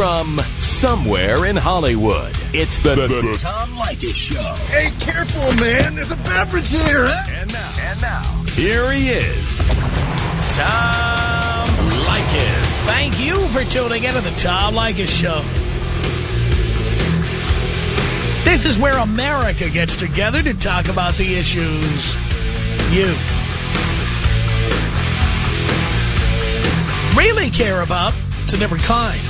from somewhere in Hollywood. It's the, the, the Tom Leykis Show. Hey, careful, man. There's a beverage here, huh? And now, and now, here he is, Tom Leykis. Thank you for tuning in to the Tom Leykis Show. This is where America gets together to talk about the issues you really care about. It's a different kind of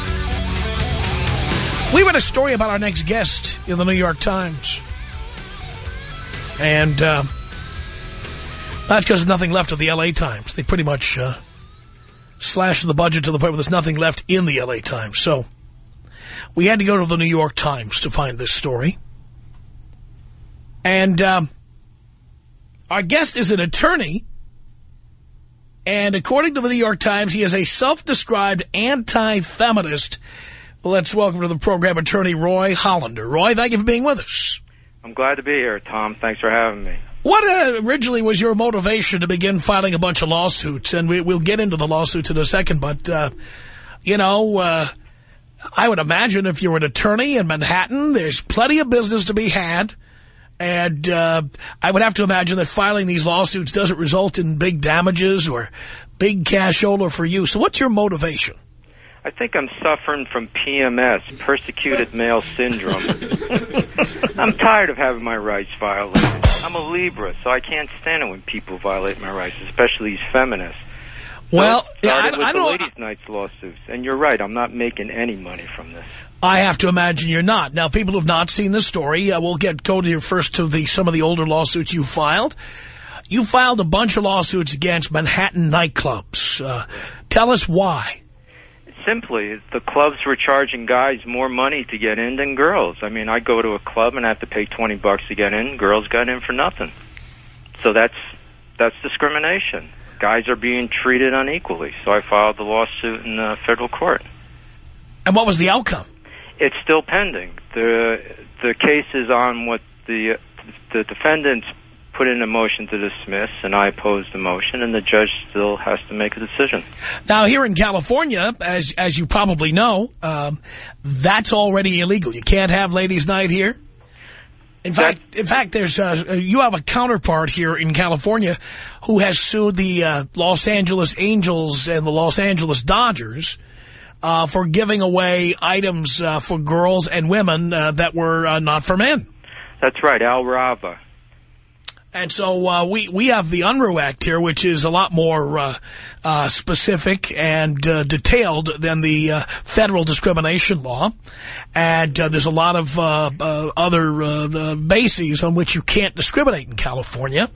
We read a story about our next guest in the New York Times. And uh, that's because there's nothing left of the L.A. Times. They pretty much uh, slashed the budget to the point where there's nothing left in the L.A. Times. So we had to go to the New York Times to find this story. And um, our guest is an attorney. And according to the New York Times, he is a self-described anti-feminist. Let's welcome to the program attorney Roy Hollander. Roy, thank you for being with us. I'm glad to be here, Tom. Thanks for having me. What uh, originally was your motivation to begin filing a bunch of lawsuits? And we, will get into the lawsuits in a second, but, uh, you know, uh, I would imagine if you're an attorney in Manhattan, there's plenty of business to be had. And uh, I would have to imagine that filing these lawsuits doesn't result in big damages or big cashola for you. So what's your motivation? I think I'm suffering from PMS, persecuted male syndrome. I'm tired of having my rights violated. I'm a Libra, so I can't stand it when people violate my rights, especially these feminists. Well, so I, with I the don't. ladies' nights lawsuits, and you're right. I'm not making any money from this. I have to imagine you're not. Now, people who have not seen the story, uh, we'll get go to your first to the some of the older lawsuits you filed. You filed a bunch of lawsuits against Manhattan nightclubs. Uh, tell us why. Simply, the clubs were charging guys more money to get in than girls. I mean, I go to a club and I have to pay 20 bucks to get in. Girls got in for nothing. So that's that's discrimination. Guys are being treated unequally. So I filed the lawsuit in the federal court. And what was the outcome? It's still pending. the The case is on what the the defendants put in a motion to dismiss, and I opposed the motion, and the judge still has to make a decision. Now, here in California, as as you probably know, um, that's already illegal. You can't have ladies' night here. In fact, in fact, there's uh, you have a counterpart here in California who has sued the uh, Los Angeles Angels and the Los Angeles Dodgers uh, for giving away items uh, for girls and women uh, that were uh, not for men. That's right, Al Rava. And so uh, we we have the Unruh Act here, which is a lot more uh, uh, specific and uh, detailed than the uh, federal discrimination law. And uh, there's a lot of other bases on which you can't discriminate in California,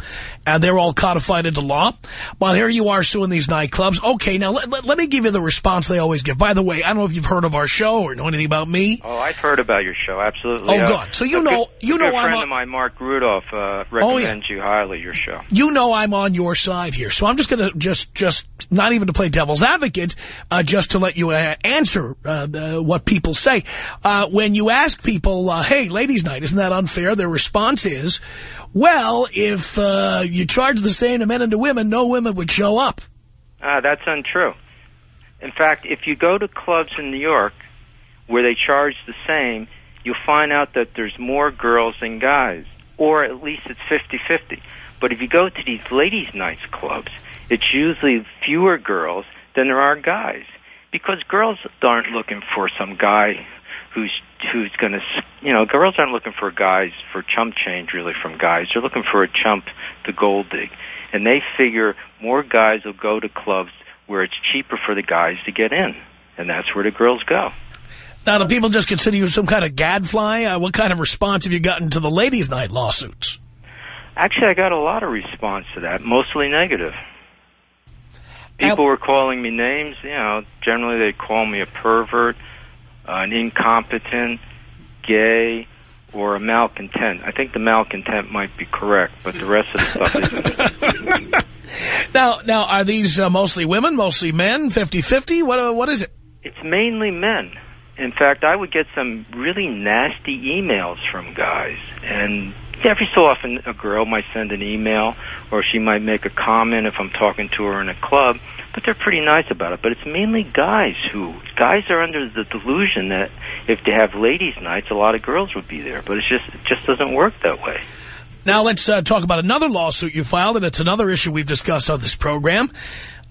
and they're all codified into law. But here you are suing these nightclubs. Okay, now let, let, let me give you the response they always give. By the way, I don't know if you've heard of our show or know anything about me. Oh, I've heard about your show, absolutely. Oh, good. So you know, good, you know, a friend I'm of mine, Mark Rudolph, recommends oh, yeah you highly your show. You know I'm on your side here, so I'm just going to just just not even to play devil's advocate, uh, just to let you uh, answer uh, what people say. Uh, when you ask people, uh, "Hey, ladies' night, isn't that unfair?" Their response is, "Well, if uh, you charge the same to men and to women, no women would show up." Ah, that's untrue. In fact, if you go to clubs in New York where they charge the same, you'll find out that there's more girls than guys or at least it's 50-50. But if you go to these ladies' nights clubs, it's usually fewer girls than there are guys. Because girls aren't looking for some guy who's who's going to you know girls aren't looking for guys for chump change really from guys. They're looking for a chump to gold dig. And they figure more guys will go to clubs where it's cheaper for the guys to get in. And that's where the girls go now, do people just consider you some kind of gadfly? Uh, what kind of response have you gotten to the ladies' night lawsuits? Actually, I got a lot of response to that, mostly negative. People were calling me names. You know, generally they call me a pervert, an incompetent, gay, or a malcontent. I think the malcontent might be correct, but the rest of the stuff isn't. now, now, are these uh, mostly women, mostly men, 50-50? What, uh, what is it? It's mainly men. In fact, I would get some really nasty emails from guys, and every so often a girl might send an email, or she might make a comment if I'm talking to her in a club, but they're pretty nice about it. But it's mainly guys who guys are under the delusion that if they have ladies' nights, a lot of girls would be there. But it's just it just doesn't work that way. Now let's uh, talk about another lawsuit you filed, and it's another issue we've discussed on this program.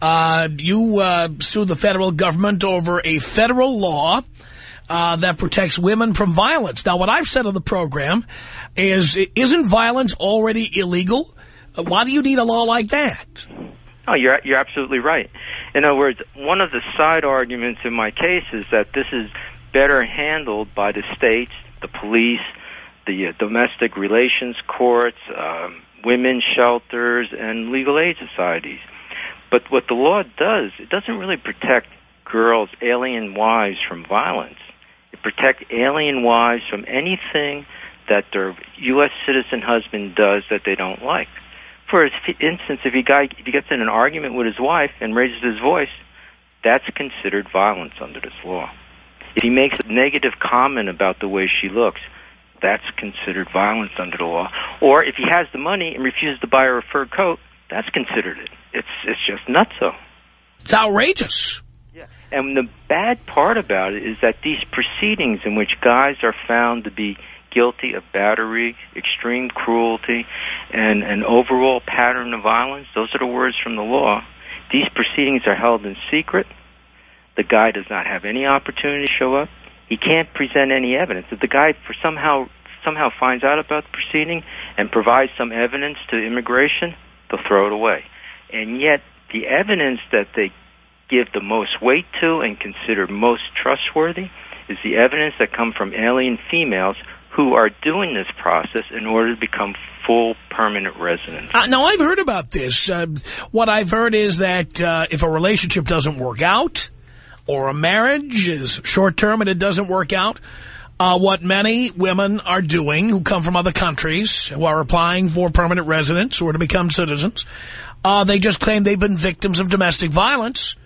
Uh, you uh, sued the federal government over a federal law uh, that protects women from violence. Now, what I've said on the program is, isn't violence already illegal? Uh, why do you need a law like that? Oh, you're you're absolutely right. In other words, one of the side arguments in my case is that this is better handled by the states, the police, the uh, domestic relations courts, um, women's shelters, and legal aid societies. But what the law does, it doesn't really protect girls, alien wives from violence. It protects alien wives from anything that their U.S. citizen husband does that they don't like. For instance, if a guy if he gets in an argument with his wife and raises his voice, that's considered violence under this law. If he makes a negative comment about the way she looks, that's considered violence under the law. Or if he has the money and refuses to buy her a fur coat, that's considered it. It's it's just nuts. nutso. It's outrageous. And the bad part about it is that these proceedings in which guys are found to be guilty of battery, extreme cruelty, and an overall pattern of violence. Those are the words from the law. These proceedings are held in secret. The guy does not have any opportunity to show up. He can't present any evidence. If the guy for somehow somehow finds out about the proceeding and provides some evidence to immigration, they'll throw it away. And yet, the evidence that they give the most weight to and consider most trustworthy is the evidence that come from alien females who are doing this process in order to become full permanent residents. Uh, now, I've heard about this. Uh, what I've heard is that uh, if a relationship doesn't work out or a marriage is short-term and it doesn't work out, uh, what many women are doing who come from other countries, who are applying for permanent residence or to become citizens, uh, they just claim they've been victims of domestic violence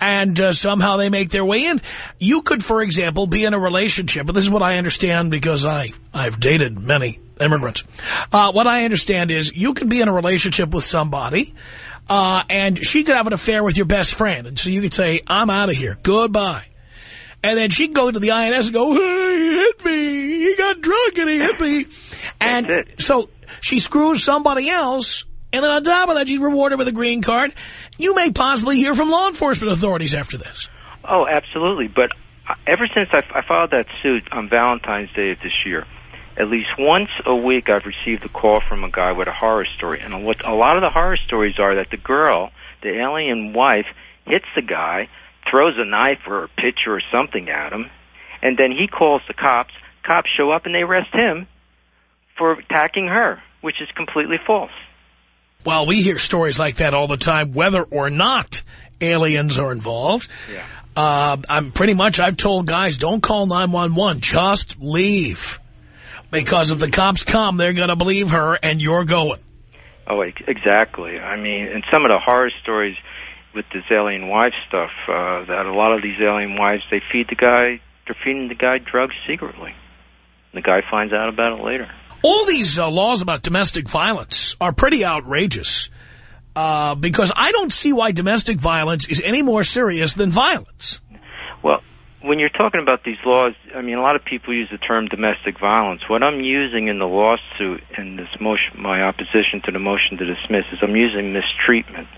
and uh, somehow they make their way in. You could, for example, be in a relationship, but this is what I understand because I, I've dated many immigrants. Uh, what I understand is you could be in a relationship with somebody, uh, and she could have an affair with your best friend, and so you could say, I'm out of here, goodbye. And then she'd go to the INS and go, hey, he hit me, he got drunk and he hit me. And so she screws somebody else, and then on top of that, she's rewarded with a green card. You may possibly hear from law enforcement authorities after this. Oh, absolutely. But uh, ever since I, I filed that suit on Valentine's Day of this year, at least once a week I've received a call from a guy with a horror story. And what a lot of the horror stories are that the girl, the alien wife, hits the guy, throws a knife or a pitcher or something at him, and then he calls the cops. Cops show up and they arrest him for attacking her, which is completely false. Well, we hear stories like that all the time, whether or not aliens are involved. Yeah. Uh, I'm pretty much, I've told guys, don't call 911, just leave. Because if the cops come, they're going to believe her, and you're going. Oh, exactly. I mean, and some of the horror stories with this alien wife stuff, uh, that a lot of these alien wives, they feed the guy, they're feeding the guy drugs secretly. The guy finds out about it later. All these uh, laws about domestic violence are pretty outrageous uh, because I don't see why domestic violence is any more serious than violence. Well, when you're talking about these laws, I mean, a lot of people use the term domestic violence. What I'm using in the lawsuit and this motion, my opposition to the motion to dismiss, is I'm using mistreatment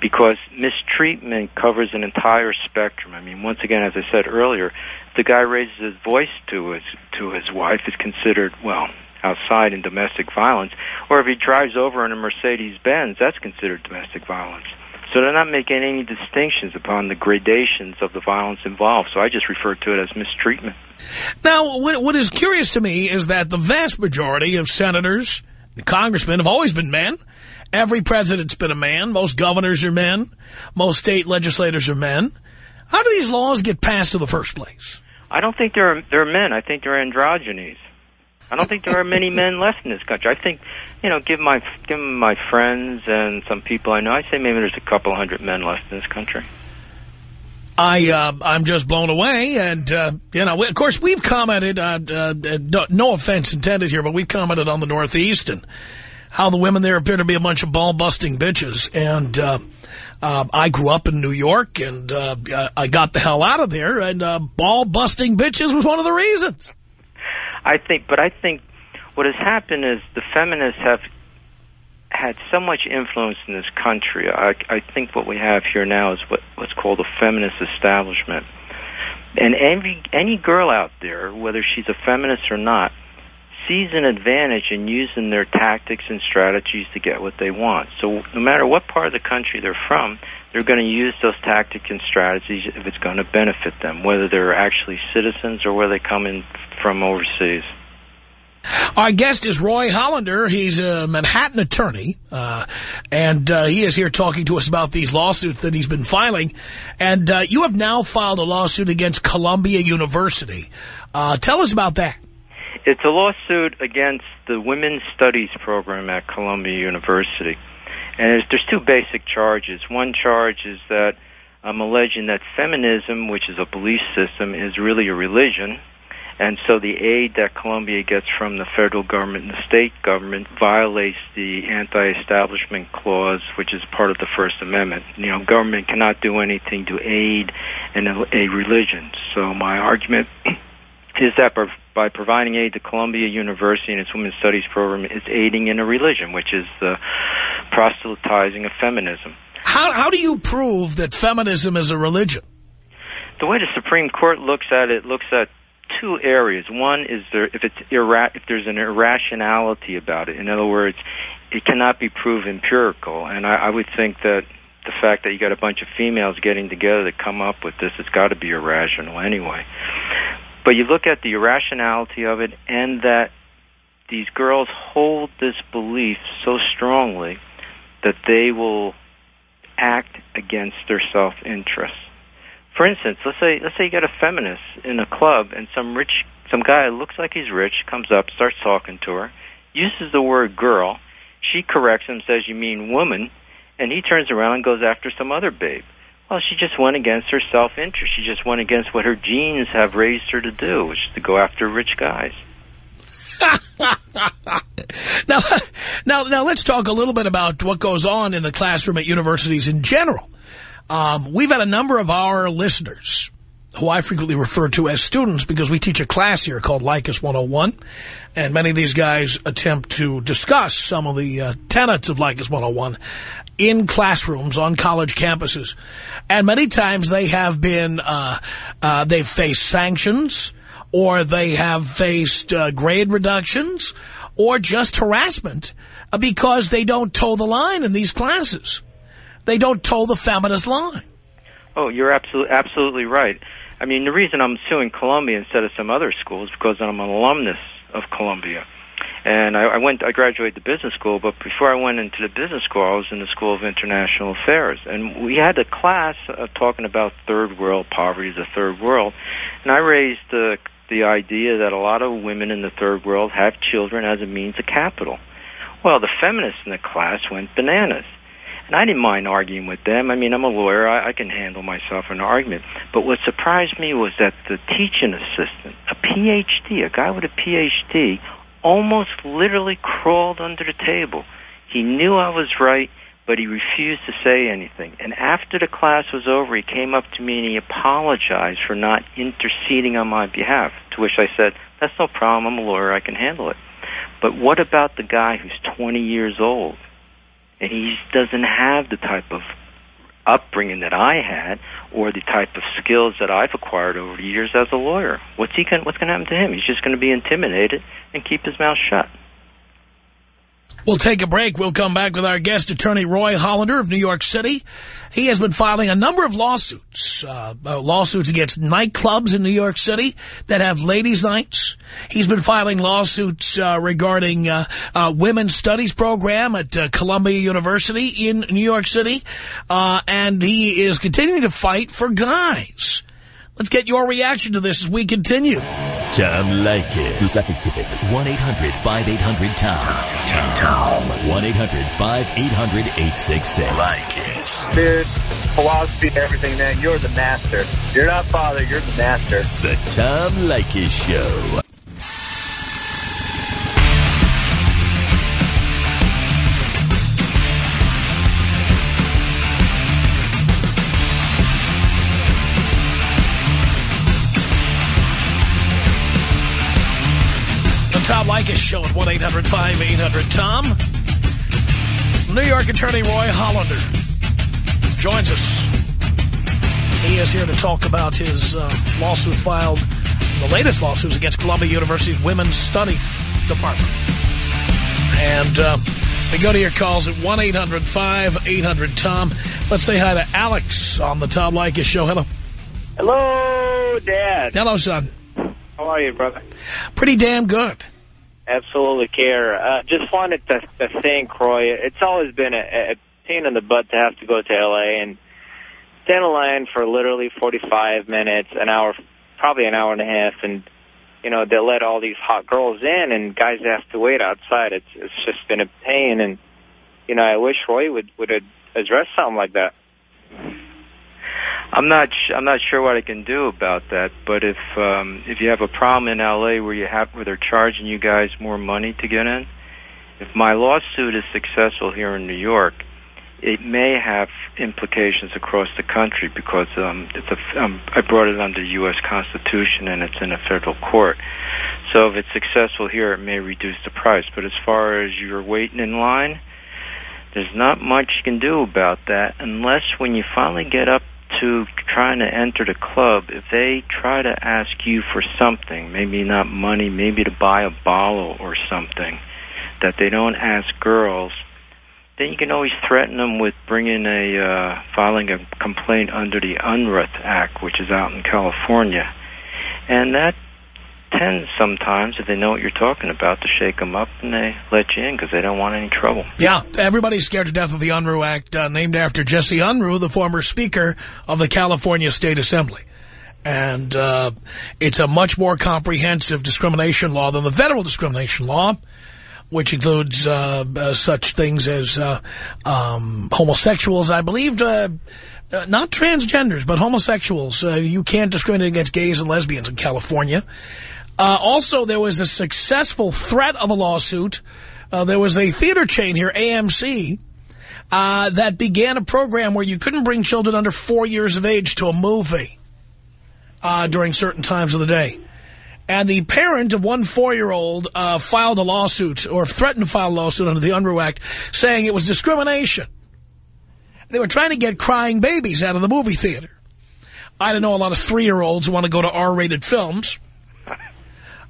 because mistreatment covers an entire spectrum. I mean, once again, as I said earlier, if the guy raises his voice to his to his wife, is considered well outside in domestic violence, or if he drives over in a Mercedes Benz, that's considered domestic violence. So they're not making any distinctions upon the gradations of the violence involved. So I just refer to it as mistreatment. Now, what is curious to me is that the vast majority of senators and congressmen have always been men. Every president's been a man. Most governors are men. Most state legislators are men. How do these laws get passed in the first place? I don't think they're, there are men. I think they're androgynes. I don't think there are many men left in this country. I think, you know, give my give my friends and some people I know. I say maybe there's a couple hundred men left in this country. I uh, I'm just blown away, and uh, you know, of course, we've commented. Uh, uh, no offense intended here, but we've commented on the Northeast and how the women there appear to be a bunch of ball busting bitches. And uh, uh, I grew up in New York, and uh, I got the hell out of there, and uh, ball busting bitches was one of the reasons. I think, but I think what has happened is the feminists have had so much influence in this country. I, I think what we have here now is what, what's called a feminist establishment. And every any girl out there, whether she's a feminist or not, sees an advantage in using their tactics and strategies to get what they want. So no matter what part of the country they're from, they're going to use those tactics and strategies if it's going to benefit them, whether they're actually citizens or whether they come in from overseas. Our guest is Roy Hollander. He's a Manhattan attorney, uh, and uh, he is here talking to us about these lawsuits that he's been filing. And uh, you have now filed a lawsuit against Columbia University. Uh, tell us about that. It's a lawsuit against the Women's Studies program at Columbia University. And there's, two basic charges. One charge is that I'm alleging that feminism, which is a belief system, is really a religion. And so the aid that Columbia gets from the federal government and the state government violates the anti-establishment clause, which is part of the First Amendment. You know, government cannot do anything to aid in a, a religion. So my argument is that by providing aid to Columbia University and its Women's Studies program, it's aiding in a religion, which is the proselytizing of feminism. How, how do you prove that feminism is a religion? The way the Supreme Court looks at it looks at two areas. One is there if it's ira- if there's an irrationality about it. In other words, it cannot be proved empirical. And I, I would think that the fact that you got a bunch of females getting together to come up with this, it's got to be irrational anyway. But you look at the irrationality of it, and that these girls hold this belief so strongly that they will act against their self-interest. For instance, let's say let's say you got a feminist in a club, and some rich some guy looks like he's rich comes up, starts talking to her, uses the word girl. She corrects him, says you mean woman, and he turns around and goes after some other babe. Well, she just went against her self-interest. She just went against what her genes have raised her to do, which is to go after rich guys. now, now, now, let's talk a little bit about what goes on in the classroom at universities in general. Um, we've had a number of our listeners who I frequently refer to as students because we teach a class here called Leykis 101. And many of these guys attempt to discuss some of the uh, tenets of Leykis 101 in classrooms on college campuses. And many times they have been, uh, uh, they've faced sanctions or they have faced uh, grade reductions or just harassment uh, because they don't toe the line in these classes. They don't toe the feminist line. Oh, you're absolutely absolutely right. I mean, the reason I'm suing Columbia instead of some other schools is because I'm an alumnus of Columbia. And I, I went, I graduated the business school, but before I went into the business school, I was in the School of International Affairs. And we had a class uh, talking about third world poverty the third world. And I raised the, the idea that a lot of women in the third world have children as a means of capital. Well, the feminists in the class went bananas. And I didn't mind arguing with them. I mean, I'm a lawyer. I, I can handle myself in an argument. But what surprised me was that the teaching assistant, a PhD, a guy with a PhD, almost literally crawled under the table. He knew I was right, but he refused to say anything. And after the class was over, he came up to me and he apologized for not interceding on my behalf. To which I said, That's no problem. I'm a lawyer. I can handle it. But what about the guy who's 20 years old? and he doesn't have the type of upbringing that I had or the type of skills that I've acquired over the years as a lawyer. What's he going what's going to happen to him? He's just going to be intimidated and keep his mouth shut. We'll take a break. We'll come back with our guest attorney Roy Hollander of New York City. He has been filing a number of lawsuits, uh, uh, lawsuits against nightclubs in New York City that have ladies' nights. He's been filing lawsuits uh, regarding uh, uh women's studies program at uh, Columbia University in New York City. and he is continuing to fight for guys Let's get your reaction to this as we continue. Tom Leykis. 1-800-5800-TOM. Tom. 1-800-5800-866. Leykis. Dude, philosophy and everything, man, you're the master. You're not father, you're the master. The Tom Leykis Show. Tom Leykis Show at 1-800-5800-TOM. New York attorney Roy Hollander joins us. He is here to talk about his uh, lawsuit filed, the latest lawsuits against Columbia University's Women's Study Department. And uh, we go to your calls at 1-800-5800-TOM. Let's say hi to Alex on the Tom Leykis Show. Hello. Hello, Dad. Hello, son. How are you, brother? Pretty damn good. Absolutely care. Uh, just wanted to, to thank Roy. It's always been a, a pain in the butt to have to go to L.A. and stand in line for literally 45 minutes, an hour, probably an hour and a half, and, you know, they let all these hot girls in, and guys have to wait outside. It's it's just been a pain, and, you know, I wish Roy would, would address something like that. I'm not sh- I'm not sure what I can do about that, but if um, if you have a problem in LA where you have where they're charging you guys more money to get in, if my lawsuit is successful here in New York, it may have implications across the country because um, it's a, um, I brought it under the U.S. Constitution and it's in a federal court. So if it's successful here, it may reduce the price. But as far as you're waiting in line, there's not much you can do about that unless when you finally get up to trying to enter the club, if they try to ask you for something, maybe not money, maybe to buy a bottle or something, that they don't ask girls, then you can always threaten them with bringing a uh, filing a complaint under the Unruh Act, which is out in California, and that tends sometimes, if they know what you're talking about, to shake them up and they let you in because they don't want any trouble. Yeah, everybody's scared to death of the Unruh Act, uh, named after Jesse Unruh, the former Speaker of the California State Assembly. And uh, it's a much more comprehensive discrimination law than the federal discrimination law, which includes uh, uh, such things as uh, um, homosexuals, I believe, uh, uh, not transgenders, but homosexuals. Uh, you can't discriminate against gays and lesbians in California. Uh, also, there was a successful threat of a lawsuit. Uh, there was a theater chain here, AMC, uh, that began a program where you couldn't bring children under four years of age to a movie uh, during certain times of the day. And the parent of one four-year-old uh, filed a lawsuit or threatened to file a lawsuit under the Unruh Act saying it was discrimination. They were trying to get crying babies out of the movie theater. I don't know a lot of three-year-olds who want to go to R-rated films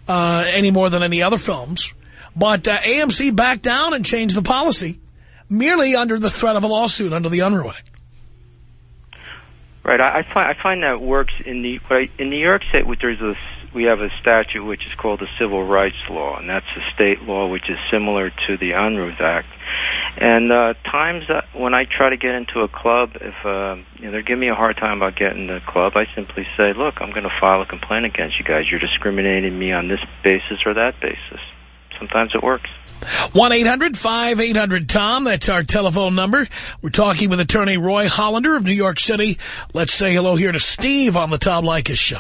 uh, any more than any other films. But uh, AMC backed down and changed the policy merely under the threat of a lawsuit under the Unruh Act. Right. I, I find I find that works in the in New York State. There's a we have a statute which is called the Civil Rights Law, and that's a state law which is similar to the Unruh Act. And uh, times when I try to get into a club, if uh, you know, they're giving me a hard time about getting the club, I simply say, "Look, I'm going to file a complaint against you guys. You're discriminating me on this basis or that basis." Sometimes it works. 1-800-5800-TOM. That's our telephone number. We're talking with attorney Roy Hollander of New York City. Let's say hello here to Steve on the Tom Leykis Show.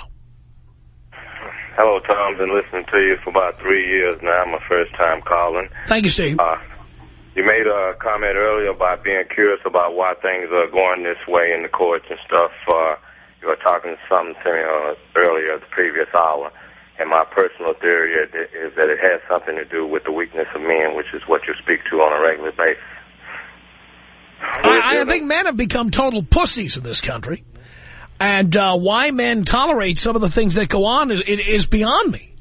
Hello, Tom. Been listening to you for about three years now. My first time calling. Thank you, Steve. Uh, you made a comment earlier about being curious about why things are going this way in the courts and stuff. Uh, you were talking something to me uh, earlier, the previous hour. And my personal theory is that it has something to do with the weakness of men, which is what you speak to on a regular basis. I, I think men have become total pussies in this country. And uh, why men tolerate some of the things that go on is, it is beyond me.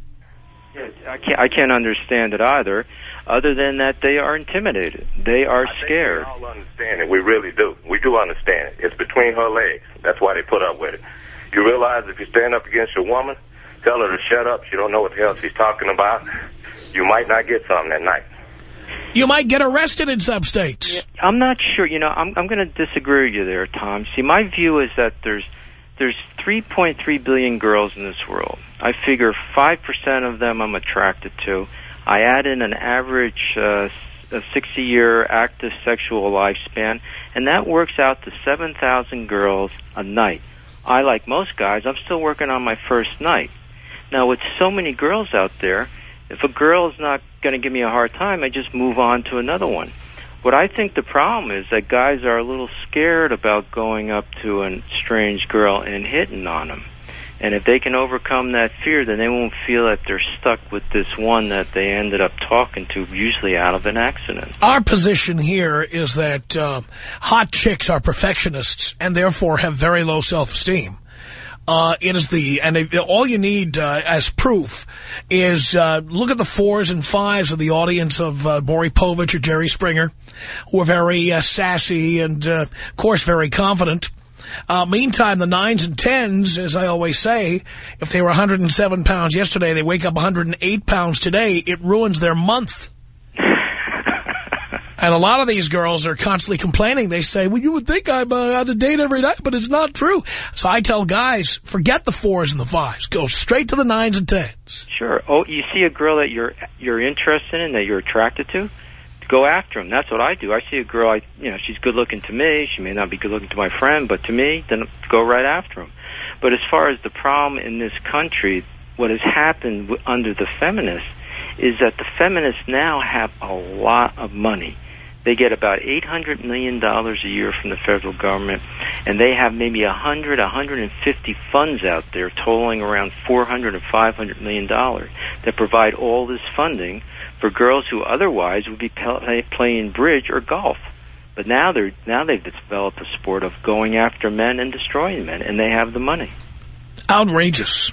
I can't, I can't understand it either, other than that they are intimidated. They are I scared. we all understand it. We really do. We do understand it. It's between her legs. That's why they put up with it. You realize if you stand up against a woman, tell her to shut up. She don't know what the hell she's talking about. You might not get something that night. You might get arrested in some states. I'm not sure. You know, I'm I'm going to disagree with you there, Tom. See, my view is that there's there's 3.3 billion girls in this world. I figure 5% of them I'm attracted to. I add in an average uh, 60 year active sexual lifespan, and that works out to 7,000 girls a night. I, like most guys, I'm still working on my first night. Now, with so many girls out there, if a girl is not going to give me a hard time, I just move on to another one. What I think the problem is that guys are a little scared about going up to a strange girl and hitting on them. And if they can overcome that fear, then they won't feel that they're stuck with this one that they ended up talking to, usually out of an accident. Our position here is that uh, hot chicks are perfectionists and therefore have very low self-esteem. Uh, it is the, and it, all you need uh, as proof is uh, look at the fours and fives of the audience of uh, Povich or Jerry Springer, who are very uh, sassy and, uh, of course, very confident. Uh, meantime, the nines and tens, as I always say, if they were 107 pounds yesterday, they wake up 108 pounds today, it ruins their month. And a lot of these girls are constantly complaining. They say, well, you would think I'm uh, on a date every night, but it's not true. So I tell guys, forget the fours and the fives. Go straight to the nines and tens. Sure. Oh, you see a girl that you're you're interested in, that you're attracted to, go after them. That's what I do. I see a girl, I you know, she's good looking to me. She may not be good looking to my friend, but to me, then go right after them. But as far as the problem in this country, what has happened under the feminists is that the feminists now have a lot of money they get about $800 million a year from the federal government, and they have maybe a 100, a 150 funds out there totaling around 400 or 500 million dollars that provide all this funding for girls who otherwise would be play, playing bridge or golf. But now they're now they've developed a sport of going after men and destroying men, and they have the money. Outrageous.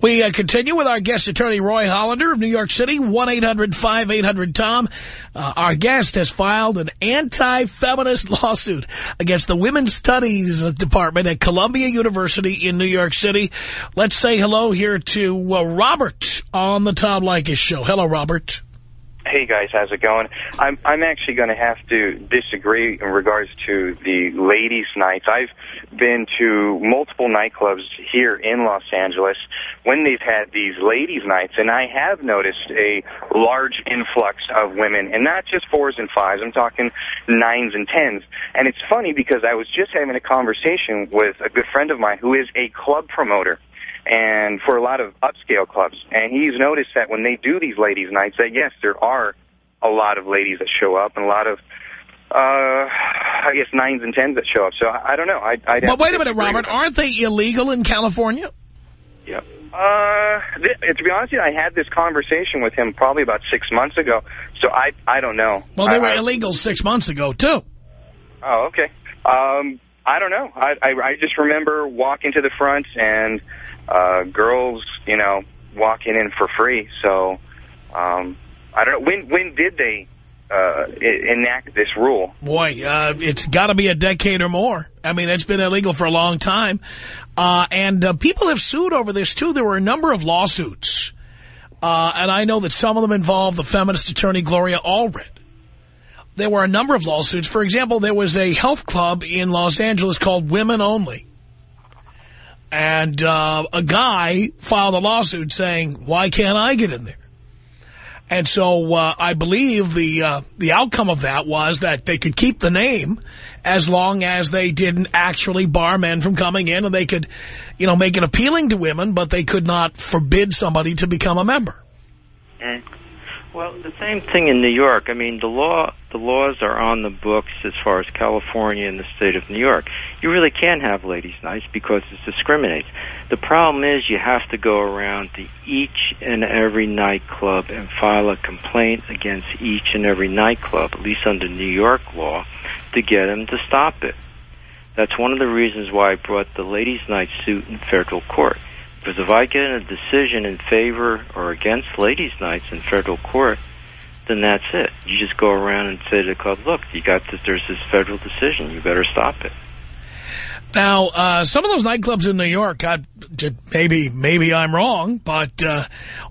We uh, continue with our guest attorney, Roy Hollander of New York City, 1-800-5800-TOM. Uh, our guest has filed an anti-feminist lawsuit against the Women's Studies Department at Columbia University in New York City. Let's say hello here to uh, Robert on the Tom Leykis Show. Hello, Robert. Hey guys, how's it going? I'm I'm actually going to have to disagree in regards to the ladies' nights. I've been to multiple nightclubs here in Los Angeles when they've had these ladies' nights, and I have noticed a large influx of women, and not just fours and fives. I'm talking nines and tens. And it's funny because I was just having a conversation with a good friend of mine who is a club promoter and for a lot of upscale clubs. And he's noticed that when they do these ladies' nights, that yes, there are a lot of ladies that show up and a lot of, uh, I guess, nines and tens that show up. So I, I don't know. I, I'd but wait a minute, Robert. Aren't they illegal in California? Yeah. Uh, to be honest with you, I had this conversation with him probably about six months ago, so I I don't know. Well, they I, were I, illegal six months ago, too. Oh, okay. Um, I don't know. I, I, I just remember walking to the front and uh, girls, you know, walking in for free. So um, I don't know. When when did they uh, enact this rule? Boy, uh, it's got to be a decade or more. I mean, it's been illegal for a long time. Uh, and uh, people have sued over this, too. There were a number of lawsuits. Uh, and I know that some of them involved the feminist attorney Gloria Allred. There were a number of lawsuits. For example, there was a health club in Los Angeles called Women Only. And uh, a guy filed a lawsuit saying, why can't I get in there? And so uh, I believe the uh, the outcome of that was that they could keep the name as long as they didn't actually bar men from coming in, and they could, you know, make it appealing to women, but they could not forbid somebody to become a member. Mm. Well, the same thing in New York. I mean, the law, the laws are on the books as far as California and the state of New York. You really can't have ladies' nights because it discriminates. The problem is you have to go around to each and every nightclub and file a complaint against each and every nightclub, at least under New York law, to get them to stop it. That's one of the reasons why I brought the ladies' night suit in federal court. Because if I get a decision in favor or against ladies' nights in federal court, then that's it. You just go around and say to the club, look, you got this, there's this federal decision. You better stop it. Now, uh, some of those nightclubs in New York, maybe maybe I'm wrong, but uh,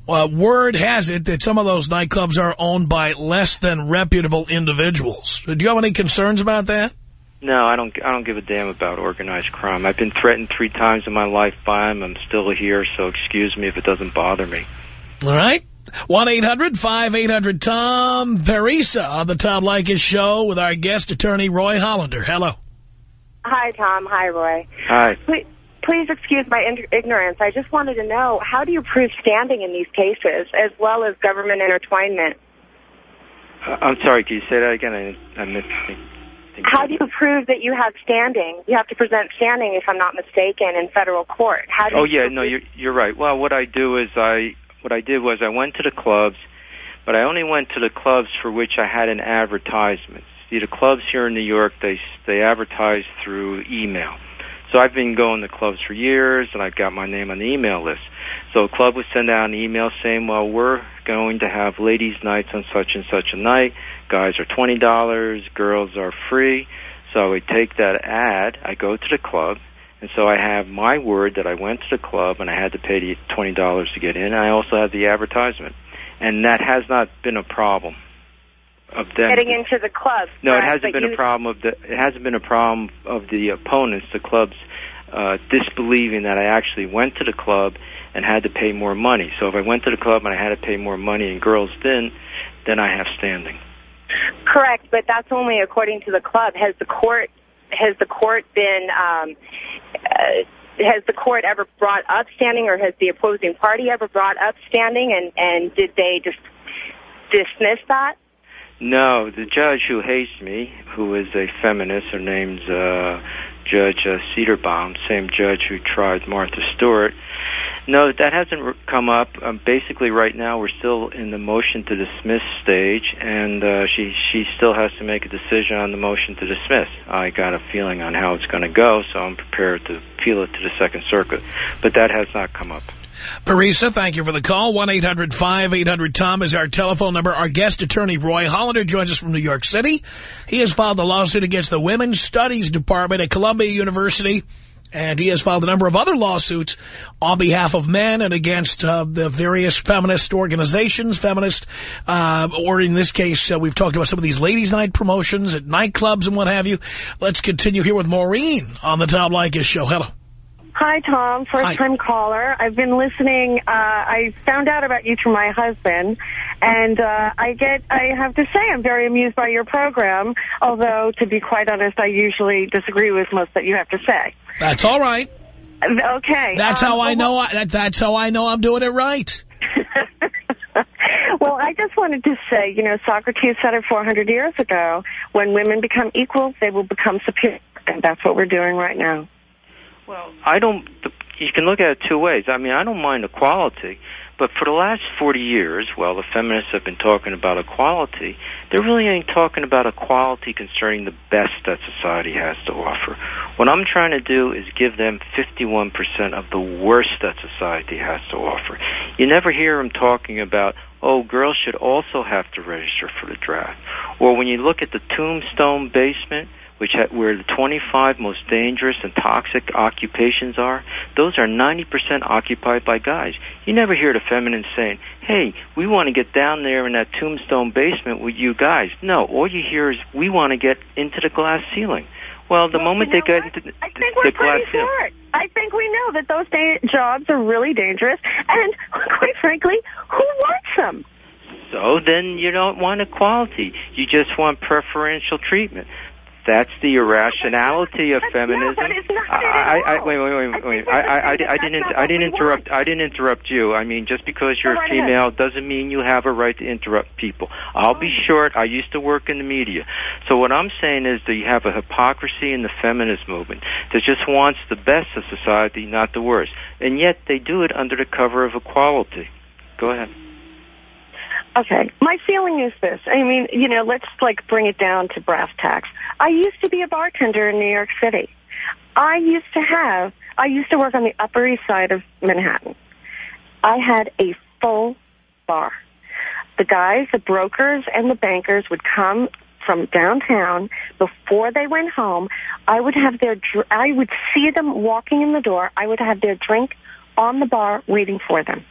uh, word has it that some of those nightclubs are owned by less than reputable individuals. Do you have any concerns about that? No, I don't. I don't give a damn about organized crime. I've been threatened three times in my life by them. I'm still here, so excuse me if it doesn't bother me. All right. 1-800-5800-TOM. Parisa on the Tom Leykis Show with our guest attorney, Roy Hollander. Hello. Hi, Tom. Hi, Roy. Hi. Please, please excuse my ignorance. I just wanted to know, how do you prove standing in these cases, as well as government intertwinement? Uh, I'm sorry. Can you say that again? I, I missed. How do you prove that you have standing? You have to present standing, if I'm not mistaken, in federal court. How do oh you yeah, no, you're you're right. Well, what I do is I what I did was I went to the clubs, but I only went to the clubs for which I had an advertisement. See, the clubs here in New York, they they advertise through email. So I've been going to clubs for years, and I've got my name on the email list. So a club would send out an email saying, well, we're going to have ladies' nights on such and such a night. Guys are $20, girls are free. So I would take that ad, I go to the club, and so I have my word that I went to the club and I had to pay the $20 to get in. And I also have the advertisement. And that has not been a problem of them getting into the club. No, right? it hasn't But been you, a problem of the. It hasn't been a problem of the opponents, the clubs, uh, disbelieving that I actually went to the club and had to pay more money. So if I went to the club and I had to pay more money and girls didn't, then I have standing. Correct, but that's only according to the club. Has the court has the court been um, uh, has the court ever brought up standing, or has the opposing party ever brought up standing, and and did they just dismiss that? No, the judge who hates me, who is a feminist, her name's uh, Judge uh, Cedarbaum, same judge who tried Martha Stewart. No, that hasn't come up. Um, basically, right now we're still in the motion to dismiss stage, and uh, she she still has to make a decision on the motion to dismiss. I got a feeling on how it's going to go, so I'm prepared to appeal it to the Second Circuit. But that has not come up. Parisa, thank you for the call. 1-800-5800-TOM is our telephone number. Our guest attorney, Roy Hollander, joins us from New York City. He has filed a lawsuit against the Women's Studies Department at Columbia University. And he has filed a number of other lawsuits on behalf of men and against uh, the various feminist organizations, feminist, uh, or in this case, uh, we've talked about some of these ladies' night promotions at nightclubs and what have you. Let's continue here with Maureen on the Tom Leykis show. Hello. Hi, Tom. First time caller. I've been listening. Uh, I found out about you through my husband, and uh, I get. I have to say, I'm very amused by your program. Although, to be quite honest, I usually disagree with most that you have to say. That's all right. Okay. That's um, how I know. I, that, that's how I know I'm doing it right. Well, I just wanted to say, you know, Socrates said it 400 years ago. When women become equal, they will become superior, and that's what we're doing right now. Well, I don't. You can look at it two ways. I mean, I don't mind equality, but for the last 40 years, while the feminists have been talking about equality, they really ain't talking about equality concerning the best that society has to offer. What I'm trying to do is give them 51% of the worst that society has to offer. You never hear them talking about, oh, girls should also have to register for the draft. Or when you look at the tombstone basement, which ha- where the 25 most dangerous and toxic occupations are, those are 90% occupied by guys. You never hear the feminine saying, "Hey, we want to get down there in that tombstone basement with you guys." No, all you hear is, "We want to get into the glass ceiling." Well, the Well, moment you they know get into the, I think we're glass pretty smart. I think we know that those da- jobs are really dangerous, and quite frankly, who wants them? so then you don't want equality. You just want preferential treatment. That's the irrationality of no, feminism. not I, I, I, wait, wait, wait, wait. I, I. I didn't, I didn't interrupt. I didn't interrupt you. I mean, just because you're a female doesn't mean you have a right to interrupt people. I'll be short. I used to work in the media, so what I'm saying is that you have a hypocrisy in the feminist movement that just wants the best of society, not the worst, and yet they do it under the cover of equality. Go ahead. Okay, my feeling is this. I mean, you know, let's like bring it down to brass tacks. I used to be a bartender in New York City. I used to have, I used to work on the Upper East Side of Manhattan. I had a full bar. The guys, the brokers and the bankers would come from downtown before they went home. I would have their, I would see them walking in the door. I would have their drink on the bar waiting for them.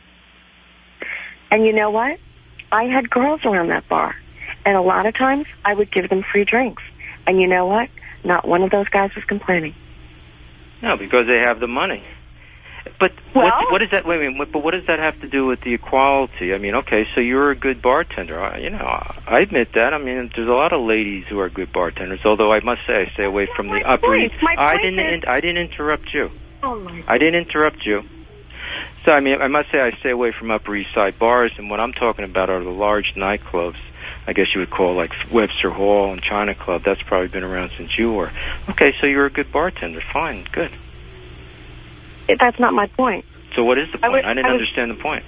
And you know what? I had girls around that bar. And a lot of times I would give them free drinks. And you know what? Not one of those guys was complaining. No, because they have the money. But Well- what, what does that? Wait a minute. But what does that have to do with the equality? I mean, okay, so you're a good bartender. I, you know, I admit that. I mean, there's a lot of ladies who are good bartenders. Although I must say, I stay away from the my upper point. east. My I didn't. is- I didn't interrupt you. Oh my. I didn't interrupt you. So I mean, I must say, I stay away from Upper East Side bars, and what I'm talking about are the large nightclubs. I guess you would call like Webster Hall and China Club. That's probably been around since you were. Okay, so you're a good bartender. Fine, good. That's not my point. So what is the I point? was- I didn't I was- understand the point.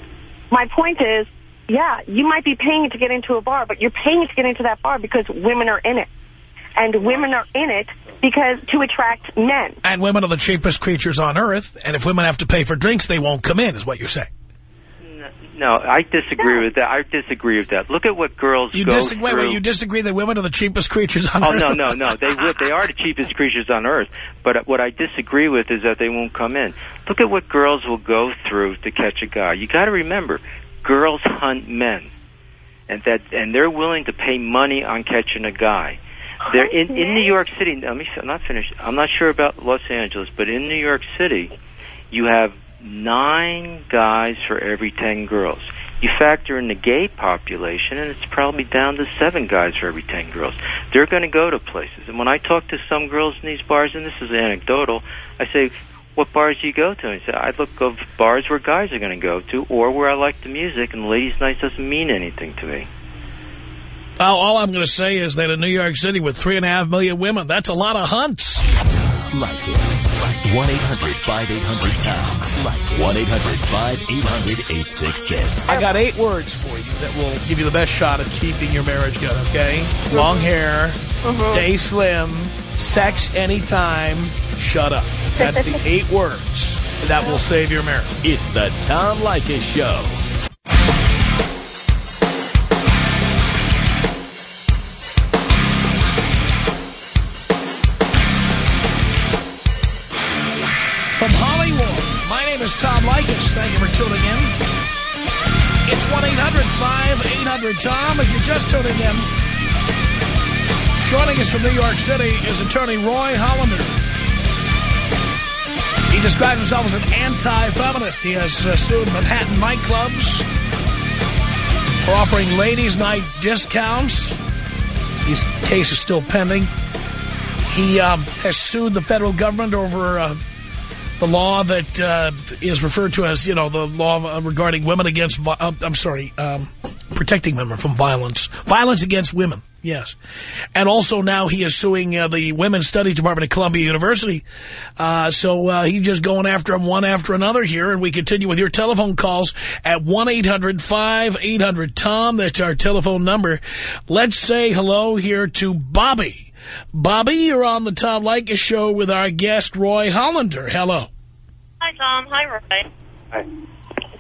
My point is, yeah, you might be paying to get into a bar, but you're paying to get into that bar because women are in it. And women are in it because to attract men. And women are the cheapest creatures on earth, and if women have to pay for drinks, they won't come in, is what you're saying. No, I disagree with that. I disagree with that. Look at what girls You go disagree, wait, through. wait, you disagree that women are the cheapest creatures on Oh earth? no, no, no! They would. They are the cheapest creatures on earth. But what I disagree with is that they won't come in. Look at what girls will go through to catch a guy. You got to remember, girls hunt men, and that and they're willing to pay money on catching a guy. They're in in New York City. Let me. I'm not finished. I'm not sure about Los Angeles, but in New York City, you have nine guys for every ten girls. You factor in the gay population, and it's probably down to seven guys for every ten girls. They're going to go to places. And when I talk to some girls in these bars, and this is anecdotal, I say, "What bars do you go to?" And I say, "I look of bars where guys are going to go to, or where I like the music, and ladies' night doesn't mean anything to me." Well, all I'm going to say is that in New York City with three and a half million women, that's a lot of hunts. Like it. 1-800-5800-TOM. Like 1-800-5800-866. I got eight words for you that will give you the best shot at keeping your marriage good, okay? Mm-hmm. Long hair, mm-hmm. stay slim, sex anytime, shut up. That's the eight words that will save your marriage. It's the Tom Leykis Show. Is Tom Leykis. Thank you for tuning in. It's 1-800-5800-TOM. If you're just tuning in, joining us from New York City is attorney Roy Hollander. He describes himself as an anti-feminist. He has uh, sued Manhattan nightclubs for offering ladies' night discounts. His case is still pending. He um, has sued the federal government over uh, the law that uh, is referred to as, you know, the law uh, regarding women against, uh, I'm sorry, um, protecting women from violence. Violence against women, yes. And also now he is suing uh, the Women's Studies Department at Columbia University. Uh, so uh, he's just going after them one after another here. And we continue with your telephone calls at 1-800-5800-TOM. That's our telephone number. Let's say hello here to Bobby. Bobby, you're on the Tom Leykis show with our guest, Roy Hollander. Hello. Hi, Tom. Hi, Roy. Hi.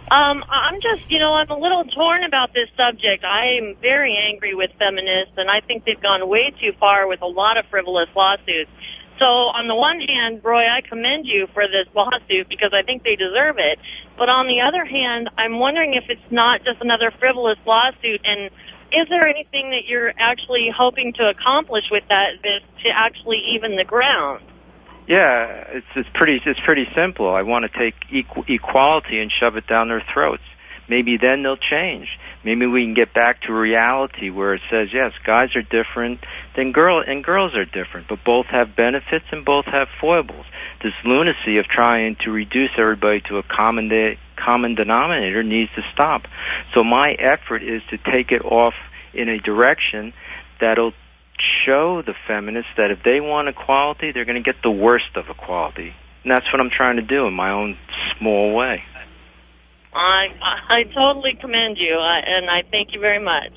Um, I'm just, you know, I'm a little torn about this subject. I am very angry with feminists, and I think they've gone way too far with a lot of frivolous lawsuits. So, on the one hand, Roy, I commend you for this lawsuit because I think they deserve it. But on the other hand, I'm wondering if it's not just another frivolous lawsuit, and is there anything that you're actually hoping to accomplish with that, this to actually even the ground? Yeah, it's it's pretty it's pretty simple. I want to take equ- equality and shove it down their throats. Maybe then they'll change. Maybe we can get back to reality where it says yes, guys are different than girl and girls are different, but both have benefits and both have foibles. This lunacy of trying to reduce everybody to a common de- common denominator needs to stop. So my effort is to take it off in a direction that'll show the feminists that if they want equality, they're going to get the worst of equality. And that's what I'm trying to do in my own small way. I I totally commend you, uh, and I thank you very much.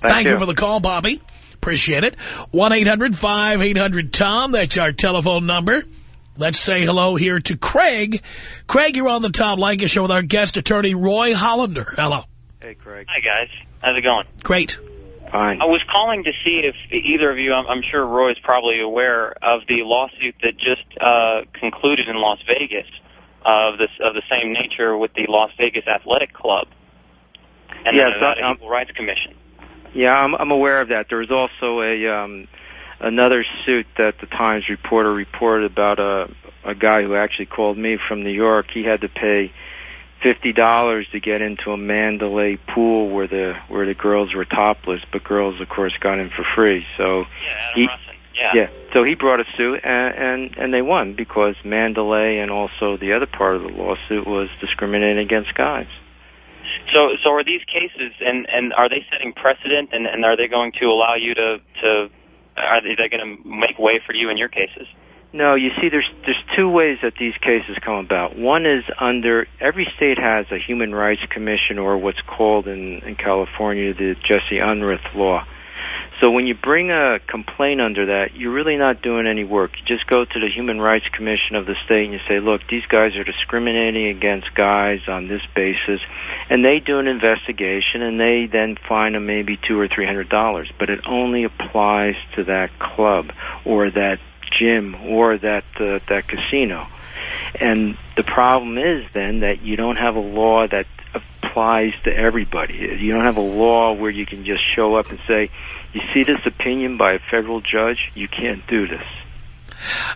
Thank, you. for the call, Bobby. Appreciate it. 1-800-5800-TOM. That's our telephone number. Let's say hello here to Craig. Craig, you're on the Tom Leykis show with our guest attorney, Roy Hollander. Hello. Hey, Craig. Hi, guys. How's it going? Great. Fine. I was calling to see if either of you, I'm, I'm sure Roy's probably aware of the lawsuit that just uh, concluded in Las Vegas of this of the same nature with the Las Vegas Athletic Club and Yes, the Nevada I- um, Equal Rights Commission. Yeah, I'm, I'm aware of that. There was also a um, another suit that the Times reporter reported about a a guy who actually called me from New York. He had to pay fifty dollars to get into a Mandalay pool where the where the girls were topless, but girls, of course, got in for free. So Yeah, he. Yeah. yeah, so he brought a suit, and, and and they won because Mandalay and also the other part of the lawsuit was discriminating against guys. So, so are these cases, and and are they setting precedent, and and are they going to allow you to to are they, they going to make way for you in your cases? No, you see, there's there's two ways that these cases come about. One is under every state has a human rights commission, or what's called in in California the Jesse Unruh law. So when you bring a complaint under that, you're really not doing any work. You just go to the Human Rights Commission of the state and you say, look, these guys are discriminating against guys on this basis, and they do an investigation and they then fine them maybe two or three hundred dollars. But it only applies to that club or that gym or that uh, that casino. And the problem is then that you don't have a law that applies to everybody. You don't have a law where you can just show up and say, you see this opinion by a federal judge, you can't do this.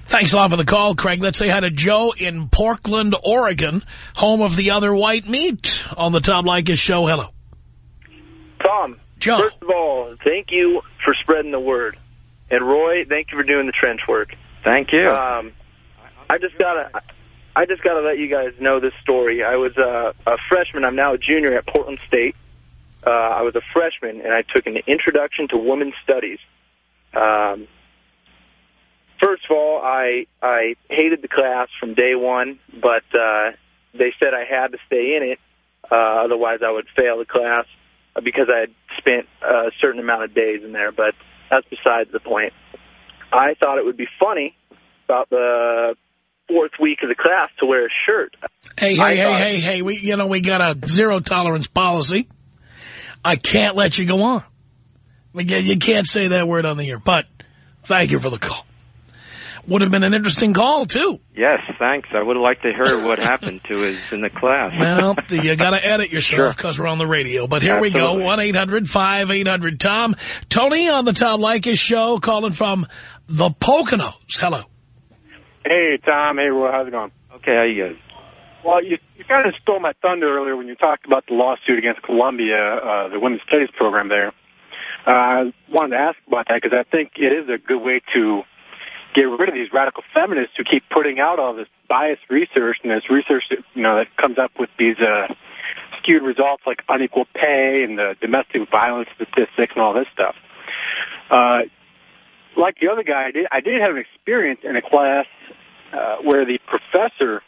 Thanks a lot for the call, Craig. Let's say hi to Joe in Portland, Oregon, home of the other white meat on the Tom Leykis show. Hello. Tom. Joe. First of all, thank you for spreading the word. And Roy, thank you for doing the trench work. Thank you. Um, I just gotta, I just gotta let you guys know this story. I was uh, a freshman. I'm now a junior at Portland State. Uh, I was a freshman, and I took an introduction to women's studies. Um, first of all, I I hated the class from day one, but uh, they said I had to stay in it, uh, otherwise I would fail the class uh, because I had spent a certain amount of days in there. But that's besides the point. I thought it would be funny about the fourth week of the class to wear a shirt. Hey, I hey, hey, thought- hey, hey, we, you know, we got a zero tolerance policy. I can't let you go on. We get- You can't say that word on the air, but thank you for the call. Would have been an interesting call, too. Yes, thanks. I would have liked to hear what happened to us in the class. Well, you got to edit yourself because we're on the radio. But here we go, Absolutely. 1-800-5800-TOM. Tony on the Tom Leykis show calling from the Poconos. Hello. Hey, Tom. Hey, Roy. How's it going? Okay, how you guys? Well, you, you kind of stole my thunder earlier when you talked about the lawsuit against Columbia, uh, the women's studies program there. Uh, I wanted to ask about that because I think it is a good way to get rid of these radical feminists who keep putting out all this biased research and this research that, you know, that comes up with these uh, skewed results like unequal pay and the domestic violence statistics and all this stuff. Uh, like the other guy, I did, I did have an experience in a class uh, where the professor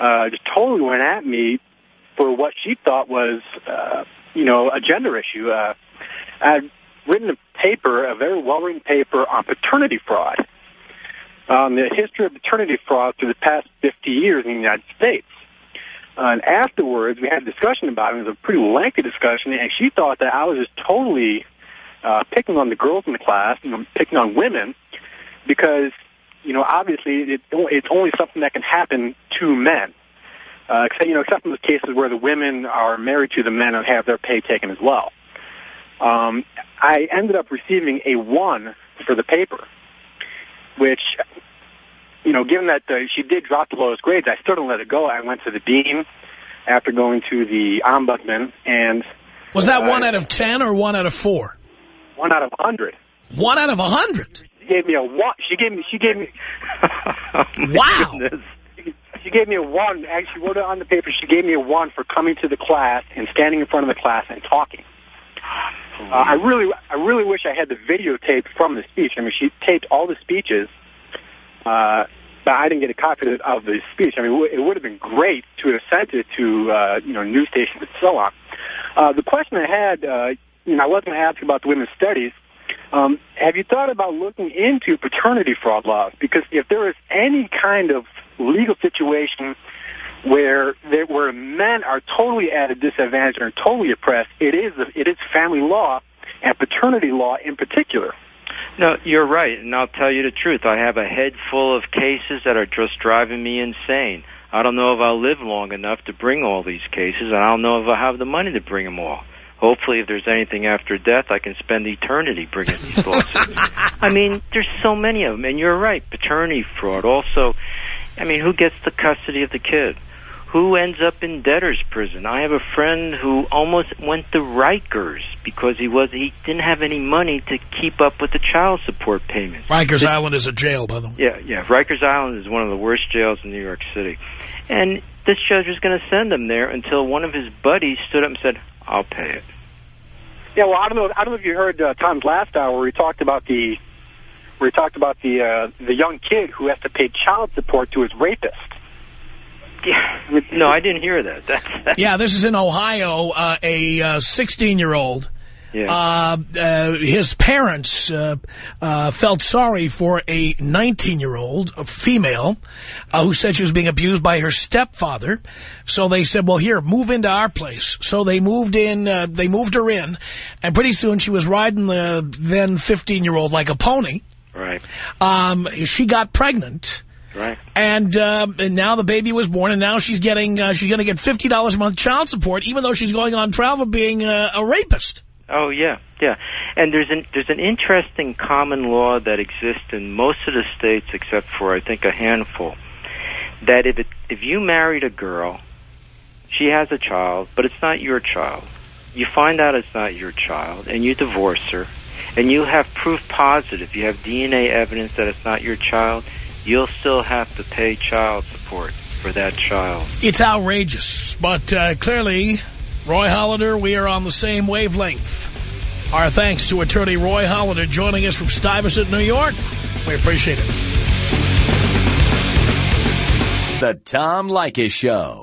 uh, just totally went at me for what she thought was, uh, you know, a gender issue. Uh, I'd written a paper, a very well-written paper on paternity fraud, on the history of paternity fraud through the past 50 years in the United States. Uh, and afterwards, we had a discussion about it. It was a pretty lengthy discussion, and she thought that I was just totally uh, picking on the girls in the class, you know, picking on women, because, you know, obviously it, it's only something that can happen to men. Uh, except, you know, except in those cases where the women are married to the men and have their pay taken as well. Um, I ended up receiving a one for the paper, which, you know, given that uh, she did drop the lowest grades, I still didn't let it go. I went to the dean after going to the ombudsman, and Was that uh, one out of 10 or one out of 4? one out of a hundred. One out of a 100? Gave me a one. She gave me. She gave me. Wow. She gave me a one. Actually, wrote it on the paper. She gave me a one for coming to the class and standing in front of the class and talking. Uh, I really, I really wish I had the videotape from the speech. I mean, she taped all the speeches, uh, but I didn't get a copy of the, of the speech. I mean, it would- it would have been great to have sent it to, uh, you know, news stations and so on. Uh, the question I had, uh, you know, I was going to ask about the women's studies. Um, have you thought about looking into paternity fraud laws? Because if there is any kind of legal situation where there, where men are totally at a disadvantage and are totally oppressed, it is it is family law and paternity law in particular. No, you're right, and I'll tell you the truth. I have a head full of cases that are just driving me insane. I don't know if I'll live long enough to bring all these cases, and I don't know if I have the money to bring them all. Hopefully, if there's anything after death, I can spend eternity bringing these lawsuits. I mean, there's so many of them, and you're right. Paternity fraud. Also, I mean, who gets the custody of the kid? Who ends up in debtor's prison? I have a friend who almost went to Rikers because he was he didn't have any money to keep up with the child support payments. Rikers Island is a jail, by the way. Yeah, yeah. Rikers Island is one of the worst jails in New York City. And this judge was going to send him there until one of his buddies stood up and said, I'll pay it. Yeah, well, I don't know. I don't know if you heard uh, Tom's last hour where he talked about the where he talked about the uh, the young kid who has to pay child support to his rapist. Yeah. No, I didn't hear that. That's, that's Yeah, this is in Ohio. Uh, a 16-year-old. Yeah. Uh, uh, his parents uh, uh, felt sorry for a 19-year-old a female uh, who said she was being abused by her stepfather. So they said, well, here, move into our place. So they moved in, uh, they moved her in, and pretty soon she was riding the then 15-year-old like a pony. right, Um, she got pregnant. right. And, uh, and now the baby was born, and now she's getting uh, she's going to get fifty dollars a month child support, even though she's going on trial for being uh, a rapist. Oh yeah, yeah. And there's an there's an interesting common law that exists in most of the states, except for I think a handful, that if it, if you married a girl, she has a child, but it's not your child. You find out it's not your child, and you divorce her, and you have proof positive. You have DNA evidence that it's not your child. You'll still have to pay child support for that child. It's outrageous, but uh, clearly, Roy Hollander, we are on the same wavelength. Our thanks to attorney Roy Hollander joining us from Stuyvesant, New York. We appreciate it. The Tom Leykis Show.